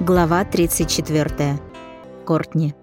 Глава 34. Кортни.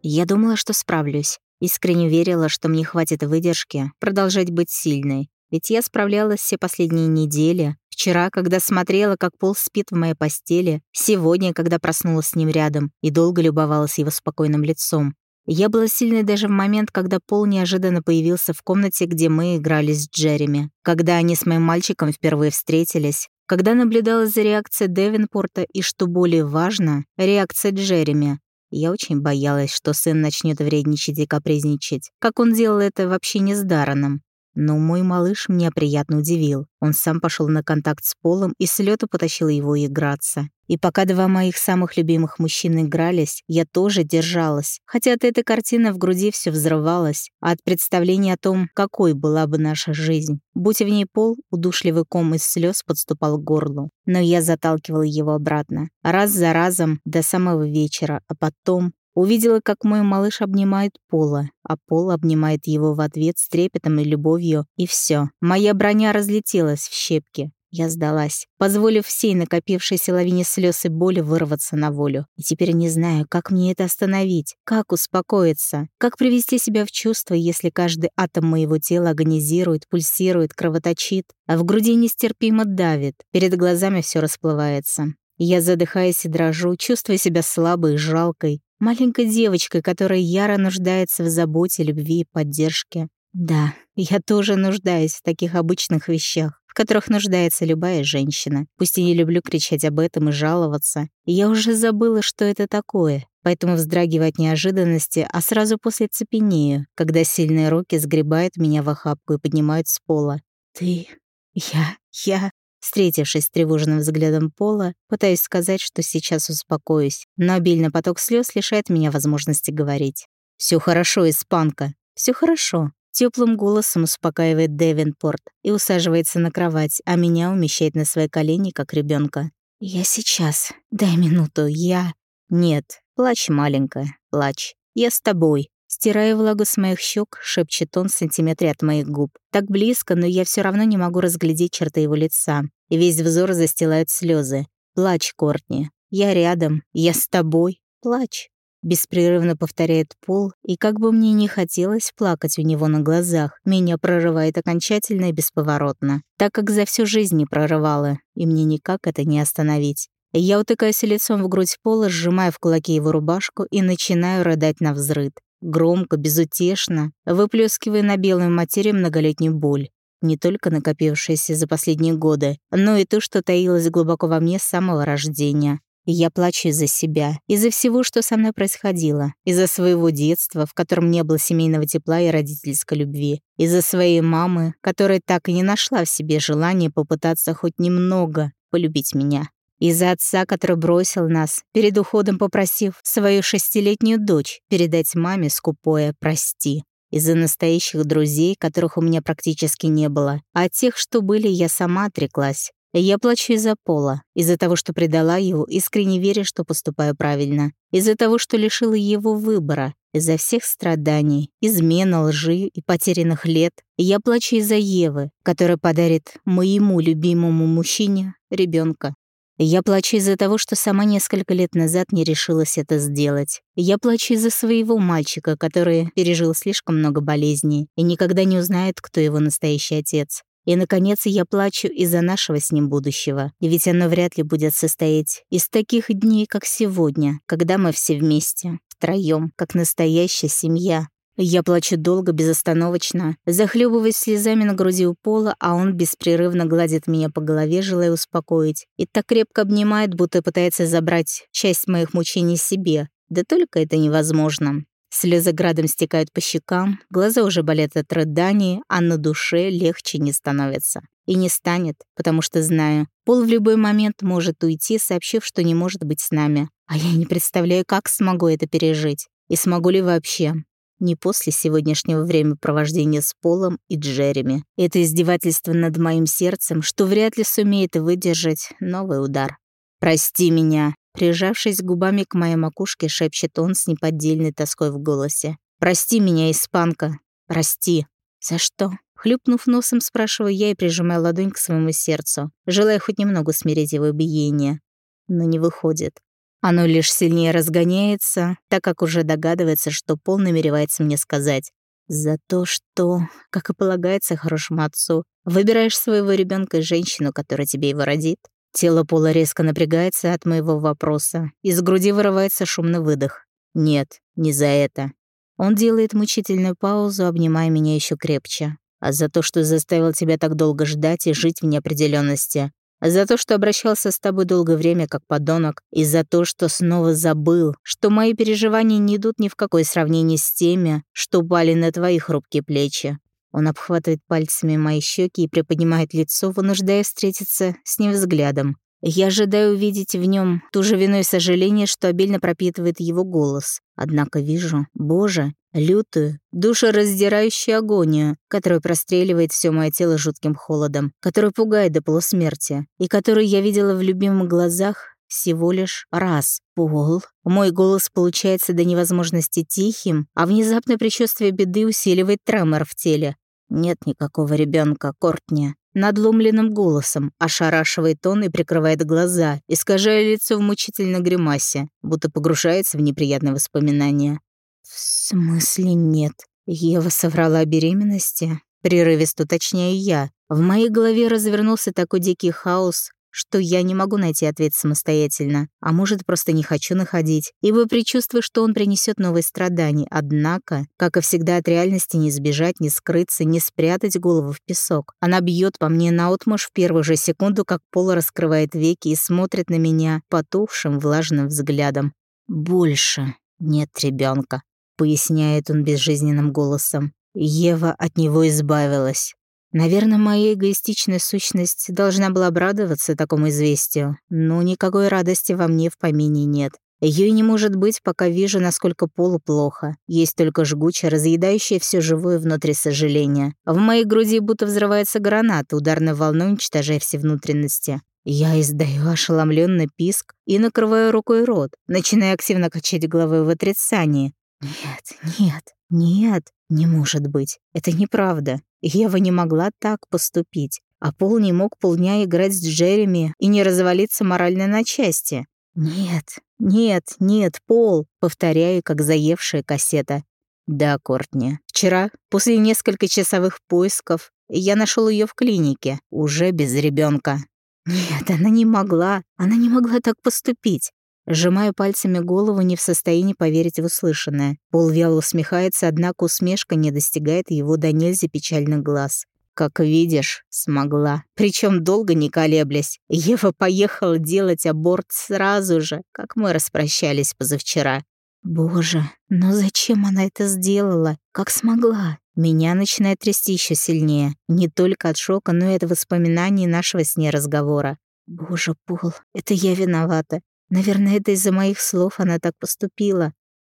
Я думала, что справлюсь. Искренне верила, что мне хватит выдержки продолжать быть сильной. Ведь я справлялась все последние недели. Вчера, когда смотрела, как Пол спит в моей постели. Сегодня, когда проснулась с ним рядом и долго любовалась его спокойным лицом. Я была сильной даже в момент, когда Пол неожиданно появился в комнате, где мы играли с Джереми. Когда они с моим мальчиком впервые встретились, когда наблюдала за реакцией Девинпорта и, что более важно, реакцией Джереми. Я очень боялась, что сын начнет вредничать и капризничать, как он делал это вообще не с Дараном. Но мой малыш меня приятно удивил. Он сам пошел на контакт с Полом и с лёту потащил его играться. И пока два моих самых любимых мужчин игрались, я тоже держалась. Хотя от этой картины в груди все взрывалось, а от представления о том, какой была бы наша жизнь. Будь в ней Пол, удушливый ком из слез подступал к горлу. Но я заталкивала его обратно. Раз за разом, до самого вечера, а потом Увидела, как мой малыш обнимает Пола, а Пол обнимает его в ответ с трепетом и любовью, и все. Моя броня разлетелась в щепки. Я сдалась, позволив всей накопившейся лавине слез и боли вырваться на волю. И теперь не знаю, как мне это остановить, как успокоиться, как привести себя в чувство, если каждый атом моего тела агонизирует, пульсирует, кровоточит, а в груди нестерпимо давит, перед глазами все расплывается. Я задыхаясь и дрожу, чувствуя себя слабой и жалкой, маленькой девочкой, которая яро нуждается в заботе, любви и поддержке. Да, я тоже нуждаюсь в таких обычных вещах, в которых нуждается любая женщина. Пусть и не люблю кричать об этом и жаловаться. Я уже забыла, что это такое, поэтому вздрагиваю от неожиданности, а сразу после цепенею, когда сильные руки сгребают меня в охапку и поднимают с пола. «Ты... я... я...» Встретившись тревожным взглядом Пола, пытаюсь сказать, что сейчас успокоюсь, но обильный поток слез лишает меня возможности говорить. Все хорошо, испанка. Все хорошо. Теплым голосом успокаивает Девинпорт и усаживается на кровать, а меня умещает на свои колени, как ребенка. «Я сейчас. Дай минуту. Я...» «Нет. Плачь, маленькая. Плачь. Я с тобой. Стирая влагу с моих щек, шепчет он в сантиметре от моих губ. Так близко, но я все равно не могу разглядеть черты его лица. Весь взор застилают слезы. Плачь, Кортни. Я рядом. Я с тобой. Плачь. Беспрерывно повторяет Пол, и как бы мне не хотелось плакать у него на глазах, меня прорывает окончательно и бесповоротно, так как за всю жизнь не прорывало, и мне никак это не остановить. Я утыкаюсь лицом в грудь Пола, сжимая в кулаке его рубашку и начинаю рыдать на взрыд. Громко, безутешно, выплескивая на белую материю многолетнюю боль, не только накопившаяся за последние годы, но и то, что таилось глубоко во мне с самого рождения. Я плачу из-за себя, из-за всего, что со мной происходило, из-за своего детства, в котором не было семейного тепла и родительской любви, из-за своей мамы, которая так и не нашла в себе желания попытаться хоть немного полюбить меня. Из-за отца, который бросил нас, перед уходом попросив свою шестилетнюю дочь передать маме скупое «прости». Из-за настоящих друзей, которых у меня практически не было. А тех, что были, я сама отреклась. Я плачу из-за Пола, из-за того, что предала его, искренне веря, что поступаю правильно. Из-за того, что лишила его выбора. Из-за всех страданий, измен, лжи и потерянных лет. Я плачу из-за Евы, которая подарит моему любимому мужчине ребенка. Я плачу из-за того, что сама несколько лет назад не решилась это сделать. Я плачу из-за своего мальчика, который пережил слишком много болезней и никогда не узнает, кто его настоящий отец. И, наконец, я плачу из-за нашего с ним будущего. Ведь оно вряд ли будет состоять из таких дней, как сегодня, когда мы все вместе, втроем, как настоящая семья. Я плачу долго, безостановочно, захлебываясь слезами на груди у пола, а он беспрерывно гладит меня по голове, желая успокоить, и так крепко обнимает, будто пытается забрать часть моих мучений себе. Да только это невозможно. Слезы градом стекают по щекам, глаза уже болят от рыданий, а на душе легче не становится. И не станет, потому что знаю, Пол в любой момент может уйти, сообщив, что не может быть с нами. А я не представляю, как смогу это пережить. И смогу ли вообще не после сегодняшнего времяпровождения с Полом и Джереми. Это издевательство над моим сердцем, что вряд ли сумеет выдержать новый удар. «Прости меня», прижавшись губами к моей макушке, шепчет он с неподдельной тоской в голосе. «Прости меня, испанка. Прости». «За что?» Хлюпнув носом, спрашиваю я и прижимаю ладонь к своему сердцу, желая хоть немного смирить его биение. но не выходит. Оно лишь сильнее разгоняется, так как уже догадывается, что Пол намеревается мне сказать. За то, что, как и полагается хорошему отцу, выбираешь своего ребенка и женщину, которая тебе его родит. Тело Пола резко напрягается от моего вопроса. Из груди вырывается шумный выдох. Нет, не за это. Он делает мучительную паузу, обнимая меня еще крепче. А за то, что заставил тебя так долго ждать и жить в неопределенности. За то, что обращался с тобой долгое время как подонок, и за то, что снова забыл, что мои переживания не идут ни в какое сравнение с теми, что упали на твои хрупкие плечи. Он обхватывает пальцами мои щеки и приподнимает лицо, вынуждая встретиться с ним взглядом. Я ожидаю увидеть в нем ту же вину и сожаление, что обильно пропитывает его голос. Однако вижу, боже, лютую, душераздирающую агонию, которая простреливает все мое тело жутким холодом, которая пугает до полусмерти, и которую я видела в любимых глазах всего лишь раз. Пол. Мой голос получается до невозможности тихим, а внезапное предчувствие беды усиливает тремор в теле. Нет никакого ребенка, Кортни надломленным голосом, ошарашивает он и прикрывает глаза, искажая лицо в мучительной гримасе, будто погружается в неприятные воспоминания. «В смысле нет?» Ева соврала о беременности. Прерывисто уточняю я. В моей голове развернулся такой дикий хаос, что я не могу найти ответ самостоятельно, а может, просто не хочу находить, ибо предчувствую, что он принесет новые страдания. Однако, как и всегда, от реальности не сбежать, не скрыться, не спрятать голову в песок. Она бьет по мне наотмашь в первую же секунду, как Пола раскрывает веки и смотрит на меня потухшим влажным взглядом. «Больше нет ребенка, поясняет он безжизненным голосом. Ева от него избавилась. Наверное, моя эгоистичная сущность должна была обрадоваться такому известию, но никакой радости во мне в помине нет. Ее не может быть, пока вижу, насколько полу плохо. Есть только жгучее, разъедающее все живое внутри сожаление. В моей груди будто взрывается граната, ударной волной уничтожая все внутренности. Я издаю ошеломленный писк и накрываю рукой рот, начиная активно качать головой в отрицании. Нет, нет, нет, не может быть. Это неправда. Ева не могла так поступить. А Пол не мог полдня играть с Джереми и не развалиться морально на части. «Нет, нет, нет, Пол!» — повторяю, как заевшая кассета. «Да, Кортни. Вчера, после нескольких часовых поисков, я нашел ее в клинике, уже без ребенка. Нет, она не могла, она не могла так поступить. Сжимаю пальцами голову, не в состоянии поверить в услышанное. Пол вяло усмехается, однако усмешка не достигает его до нельзя печальных глаз. Как видишь, смогла. Причем долго не колеблясь. Ева поехала делать аборт сразу же, как мы распрощались позавчера. Боже, но зачем она это сделала? Как смогла? Меня начинает трясти еще сильнее. Не только от шока, но и от воспоминаний нашего с ней разговора. Боже, Пол, это я виновата. Наверное, это из-за моих слов она так поступила.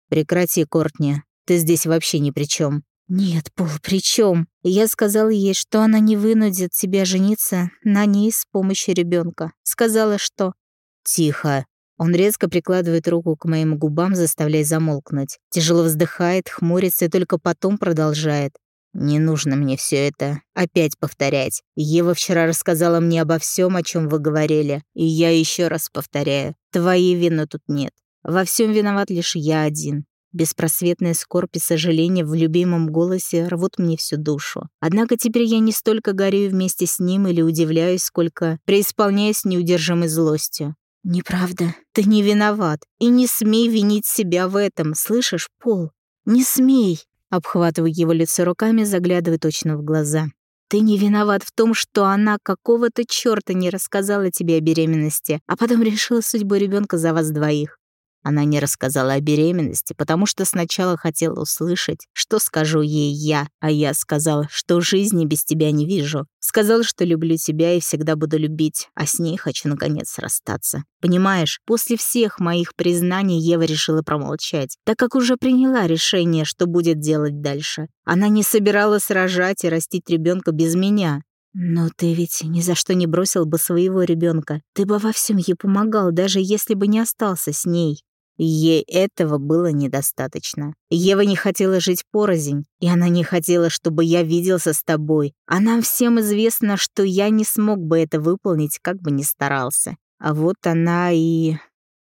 Прекрати, Кортни. Ты здесь вообще ни при чем. Нет, Пол, при чем? Я сказала ей, что она не вынудит тебя жениться на ней с помощью ребенка. Сказала, что... Тихо. Он резко прикладывает руку к моим губам, заставляя замолкнуть. Тяжело вздыхает, хмурится и только потом продолжает. Не нужно мне все это опять повторять. Ева вчера рассказала мне обо всем, о чем вы говорили, и я еще раз повторяю. Твоей вины тут нет. Во всем виноват лишь я один. Беспросветная скорбь и сожаление в любимом голосе рвут мне всю душу. Однако теперь я не столько горю вместе с ним или удивляюсь, сколько преисполняюсь неудержимой злостью. «Неправда, ты не виноват, и не смей винить себя в этом, слышишь, Пол? Не смей!» Обхватываю его лицо руками, заглядывая точно в глаза. «Ты не виноват в том, что она какого-то чёрта не рассказала тебе о беременности, а потом решила судьбу ребёнка за вас двоих. Она не рассказала о беременности, потому что сначала хотела услышать, что скажу ей я, а я сказала, что жизни без тебя не вижу. Сказала, что люблю тебя и всегда буду любить, а с ней хочу наконец расстаться. Понимаешь, после всех моих признаний Ева решила промолчать, так как уже приняла решение, что будет делать дальше. Она не собиралась рожать и растить ребенка без меня. «Но ты ведь ни за что не бросил бы своего ребенка. Ты бы во всем ей помогал, даже если бы не остался с ней. Ей этого было недостаточно. Ева не хотела жить порознь, и она не хотела, чтобы я виделся с тобой. А нам всем известно, что я не смог бы это выполнить, как бы ни старался. А вот она и...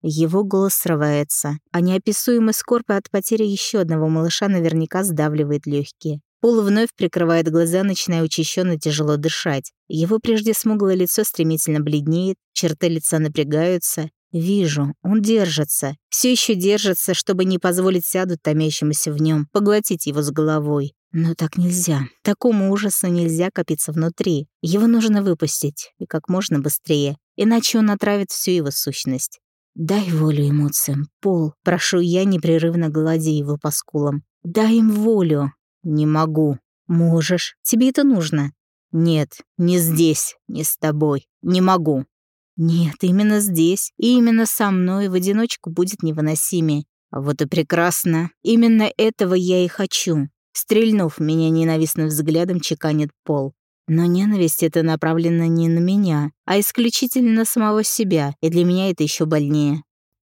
Его голос срывается, а неописуемый скорбь от потери еще одного малыша наверняка сдавливает легкие. Пол вновь прикрывает глаза, начиная учащенно тяжело дышать. Его прежде смуглое лицо стремительно бледнеет, черты лица напрягаются. Вижу, он держится, все еще держится, чтобы не позволить сяду томящемуся в нем, поглотить его с головой. Но так нельзя. Такому ужасу нельзя копиться внутри. Его нужно выпустить, и как можно быстрее, иначе он отравит всю его сущность. «Дай волю эмоциям, Пол», — прошу я, непрерывно гладя его по скулам. «Дай им волю». «Не могу». «Можешь. Тебе это нужно». «Нет, не здесь, не с тобой. Не могу». «Нет, именно здесь и именно со мной в одиночку будет невыносимее. Вот и прекрасно. Именно этого я и хочу». Стрельнув меня ненавистным взглядом, чеканит Пол. Но ненависть это направлена не на меня, а исключительно на самого себя, и для меня это еще больнее.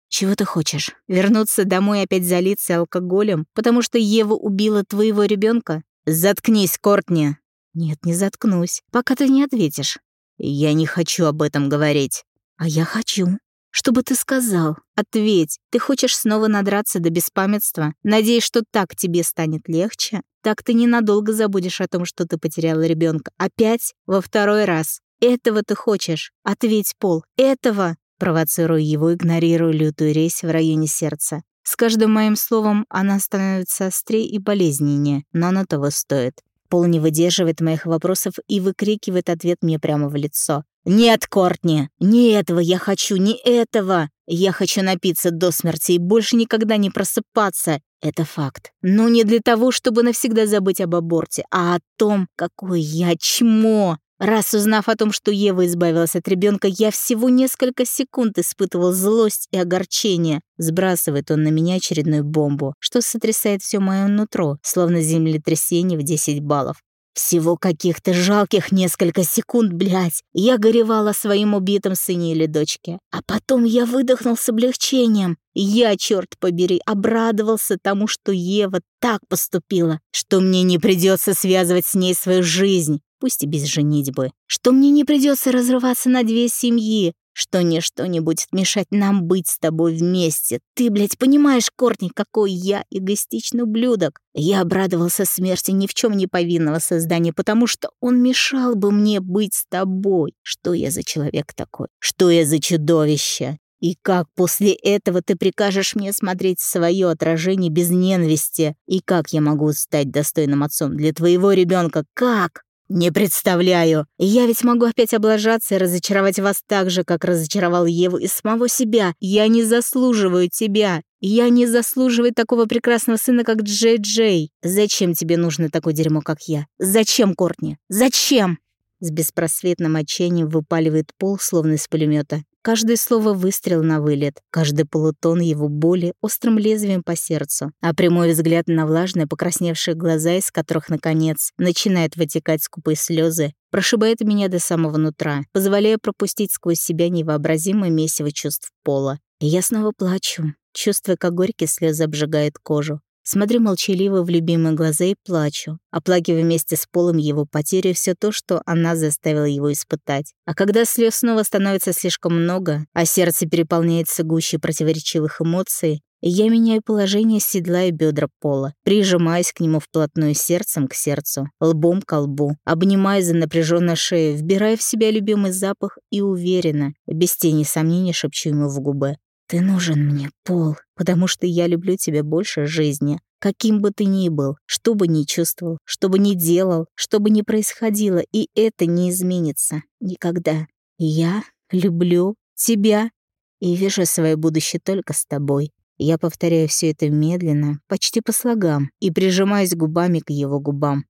Чего ты хочешь? Вернуться домой опять залиться алкоголем, потому что Ева убила твоего ребенка? Заткнись, Кортни. Нет, не заткнусь, пока ты не ответишь. Я не хочу об этом говорить. А я хочу. Чтобы ты сказал, ответь, ты хочешь снова надраться до беспамятства, надеясь, что так тебе станет легче? Так ты ненадолго забудешь о том, что ты потеряла ребенка. Опять? Во второй раз. Этого ты хочешь? Ответь, Пол, этого? Провоцирую его, игнорируя лютую резь в районе сердца. С каждым моим словом она становится острее и болезненнее, но оно того стоит. Пол не выдерживает моих вопросов и выкрикивает ответ мне прямо в лицо. «Нет, Кортни, не этого я хочу, не этого! Я хочу напиться до смерти и больше никогда не просыпаться. Это факт. Но не для того, чтобы навсегда забыть об аборте, а о том, какой я чмо. Раз узнав о том, что Ева избавилась от ребенка, я всего несколько секунд испытывал злость и огорчение. Сбрасывает он на меня очередную бомбу, что сотрясает все мое нутро, словно землетрясение в 10 баллов. Всего каких-то жалких несколько секунд, блядь. Я горевала о своем убитом сыне или дочке. А потом я выдохнул с облегчением. Я, черт побери, обрадовался тому, что Ева так поступила, что мне не придется связывать с ней свою жизнь, пусть и без женитьбы, что мне не придется разрываться на две семьи, что ничто не будет мешать нам быть с тобой вместе. Ты, блядь, понимаешь, Кортни, какой я эгоистичный ублюдок. Я обрадовался смерти ни в чем не повинного создания, потому что он мешал бы мне быть с тобой. Что я за человек такой? Что я за чудовище? И как после этого ты прикажешь мне смотреть свое отражение без ненависти? И как я могу стать достойным отцом для твоего ребенка? Как? «Не представляю. Я ведь могу опять облажаться и разочаровать вас так же, как разочаровал Еву и самого себя. Я не заслуживаю тебя. Я не заслуживаю такого прекрасного сына, как Джей-Джей. Зачем тебе нужно такое дерьмо, как я? Зачем, Кортни? Зачем?» С беспросветным отчаянием выпаливает пол, словно из пулемета. Каждое слово выстрел на вылет, каждый полутон его боли острым лезвием по сердцу, а прямой взгляд на влажные покрасневшие глаза, из которых, наконец, начинает вытекать скупые слезы, прошибает меня до самого нутра, позволяя пропустить сквозь себя невообразимое месиво чувств пола. И я снова плачу, чувствуя, как горькие слезы обжигают кожу. Смотрю молчаливо в любимые глаза и плачу, оплакивая вместе с Полом его потерю все то, что она заставила его испытать. А когда слез снова становится слишком много, а сердце переполняется гуще противоречивых эмоций, я меняю положение седла и бедра пола, прижимаясь к нему вплотную сердцем к сердцу, лбом к лбу, обнимая за напряженную шею, вбирая в себя любимый запах и уверенно, без тени сомнений шепчу ему в губы. Ты нужен мне, Пол, потому что я люблю тебя больше жизни. Каким бы ты ни был, что бы ни чувствовал, что бы ни делал, что бы ни происходило, и это не изменится. Никогда. Я люблю тебя и вижу свое будущее только с тобой. Я повторяю все это медленно, почти по слогам, и прижимаюсь губами к его губам.